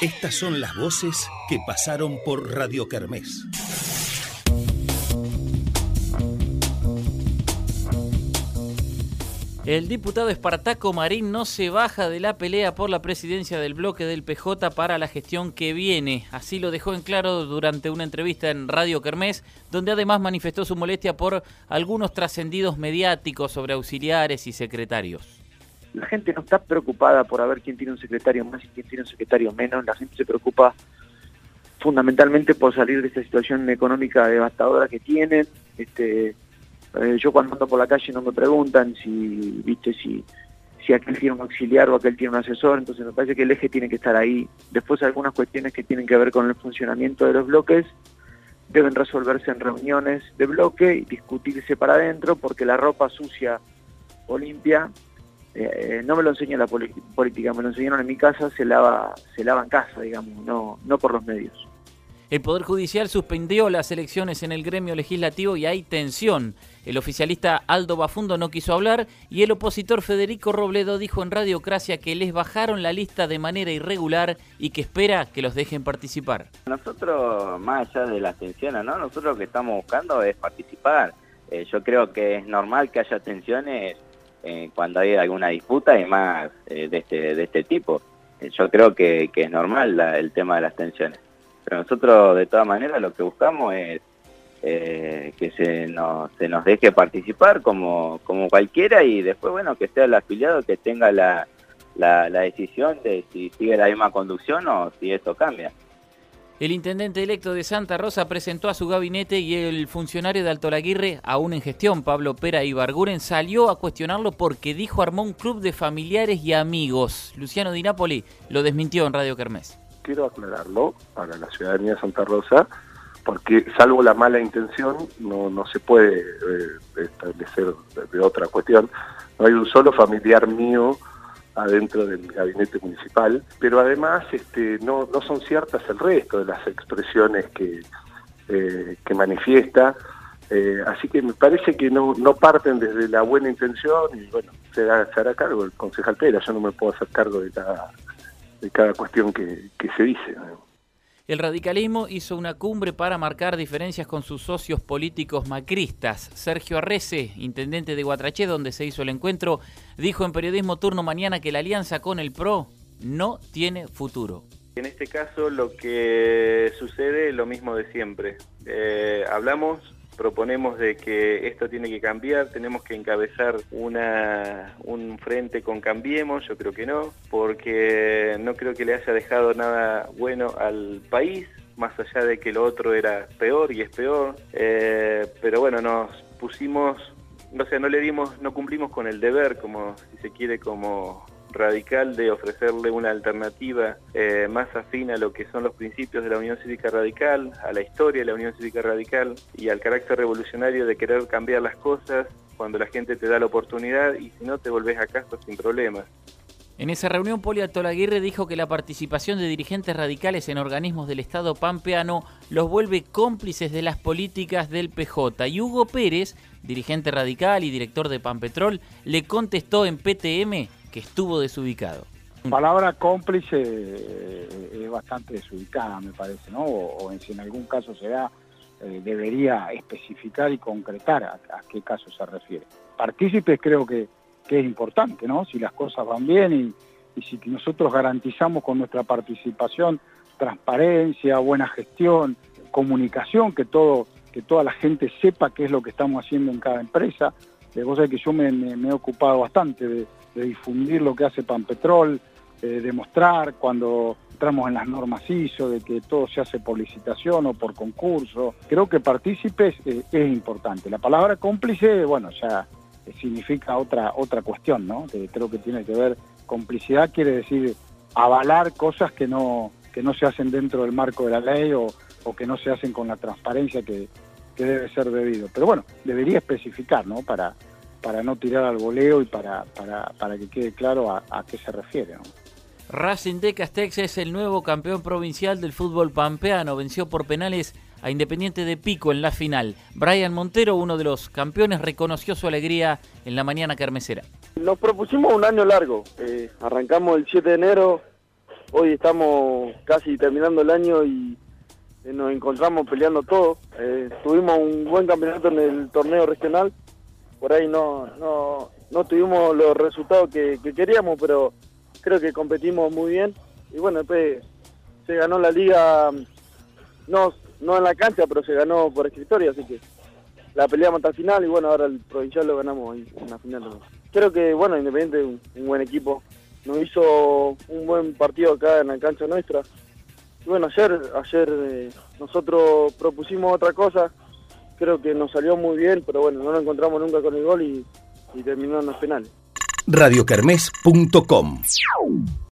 Estas son las voces que pasaron por Radio Kermés. El diputado Espartaco Marín no se baja de la pelea por la presidencia del bloque del PJ para la gestión que viene. Así lo dejó en claro durante una entrevista en Radio Kermés, donde además manifestó su molestia por algunos trascendidos mediáticos sobre auxiliares y secretarios la gente no está preocupada por ver quién tiene un secretario más y quién tiene un secretario menos, la gente se preocupa fundamentalmente por salir de esta situación económica devastadora que tienen. Este, eh, yo cuando ando por la calle no me preguntan si, viste, si, si aquel tiene un auxiliar o aquel tiene un asesor, entonces me parece que el eje tiene que estar ahí. Después algunas cuestiones que tienen que ver con el funcionamiento de los bloques deben resolverse en reuniones de bloque y discutirse para adentro, porque la ropa sucia o limpia eh, no me lo enseñó la política, me lo enseñaron en mi casa, se lava, se lava en casa, digamos, no, no por los medios. El Poder Judicial suspendió las elecciones en el gremio legislativo y hay tensión. El oficialista Aldo Bafundo no quiso hablar y el opositor Federico Robledo dijo en Radiocracia que les bajaron la lista de manera irregular y que espera que los dejen participar. Nosotros, más allá de las tensiones, ¿no? nosotros lo que estamos buscando es participar. Eh, yo creo que es normal que haya tensiones eh, cuando hay alguna disputa y más eh, de, este, de este tipo. Eh, yo creo que, es normal el tema de las tensiones. Pero nosotros de todas maneras lo que buscamos es que se nos, se nos deje participar como, como cualquiera y después, bueno, que sea el afiliado que tenga la, la, la decisión de si sigue la misma conducción o si esto cambia. El intendente electo de Santa Rosa presentó a su gabinete y el funcionario de Alto Laguirre, aún en gestión, Pablo Pera y Barguren, salió a cuestionarlo porque dijo armó un club de familiares y amigos. Luciano Di Napoli lo desmintió en Radio Kermés. Quiero aclararlo para la ciudadanía de Santa Rosa, porque salvo la mala intención, no, no se puede eh, establecer de otra cuestión. No hay un solo familiar mío adentro del gabinete municipal, pero además este, no, no son ciertas el resto de las expresiones que, eh, que manifiesta, eh, así que me parece que no, parten desde la buena intención y bueno, se, hará cargo el concejal Pera, yo no me puedo hacer cargo de cada, de cada cuestión que, que se dice. El radicalismo hizo una cumbre para marcar diferencias con sus socios políticos macristas. Sergio Arrece, intendente de Guatraché, donde se hizo el encuentro, dijo en Periodismo Turno Mañana que la alianza con el PRO no tiene futuro. En este caso lo que sucede es lo mismo de siempre. Eh, hablamos proponemos de que esto tiene que cambiar, tenemos que encabezar una, un frente con Cambiemos, yo creo que no, porque no creo que le haya dejado nada bueno al país, más allá de que lo otro era peor y es peor, eh, pero bueno, nos pusimos, no sé, no le dimos, no cumplimos con el deber, como si se quiere, como radical de ofrecerle una alternativa eh, más afín a lo que son los principios de la Unión Cívica Radical, a la historia de la Unión Cívica Radical y al carácter revolucionario de querer cambiar las cosas cuando la gente te da la oportunidad y si no te volvés a casa sin problemas. En esa reunión, Poli Altolaguirre dijo que la participación de dirigentes radicales en organismos del Estado pampeano los vuelve cómplices de las políticas del PJ. Y Hugo Pérez, dirigente radical y director de Pampetrol, le contestó en PTM que estuvo desubicado. La palabra cómplice eh, es bastante desubicada, me parece, ¿no? O, en si en algún caso se da, eh, debería especificar y concretar a, qué caso se refiere. Partícipes creo que, es importante, ¿no? Si las cosas van bien y, y si nosotros garantizamos con nuestra participación transparencia, buena gestión, comunicación, que todo que toda la gente sepa qué es lo que estamos haciendo en cada empresa. De cosa que yo me he ocupado bastante de, difundir lo que hace Panpetrol, eh, de mostrar cuando entramos en las normas ISO, de que todo se hace por licitación o por concurso. Creo que partícipes eh, es importante. La palabra cómplice, bueno, ya significa otra, otra cuestión, ¿no? creo que tiene que ver, complicidad quiere decir avalar cosas que no, que no se hacen dentro del marco de la ley o, o que no se hacen con la transparencia que, que debe ser debido. Pero bueno, debería especificar, ¿no? Para, para no tirar al voleo y para, para, para que quede claro a, qué se refiere. Racing de Castex es el nuevo campeón provincial del fútbol pampeano. Venció por penales a Independiente de Pico en la final. Brian Montero, uno de los campeones, reconoció su alegría en la mañana carmesera. Nos propusimos un año largo. Eh, arrancamos el 7 de enero hoy estamos casi terminando el año y nos encontramos peleando todo. Eh, tuvimos un buen campeonato en el torneo regional, por ahí no, no, no tuvimos los resultados que, queríamos, pero creo que competimos muy bien. Y bueno, después se ganó la liga, no, no en la cancha, pero se ganó por escritorio, así que la peleamos hasta el final y bueno, ahora el provincial lo ganamos ahí en la final. Creo que, bueno, Independiente un, un buen equipo, nos hizo un buen partido acá en la cancha nuestra. Bueno, ayer, ayer eh, nosotros propusimos otra cosa, creo que nos salió muy bien, pero bueno, no lo encontramos nunca con el gol y, y terminó en los penales. radiocarmes.com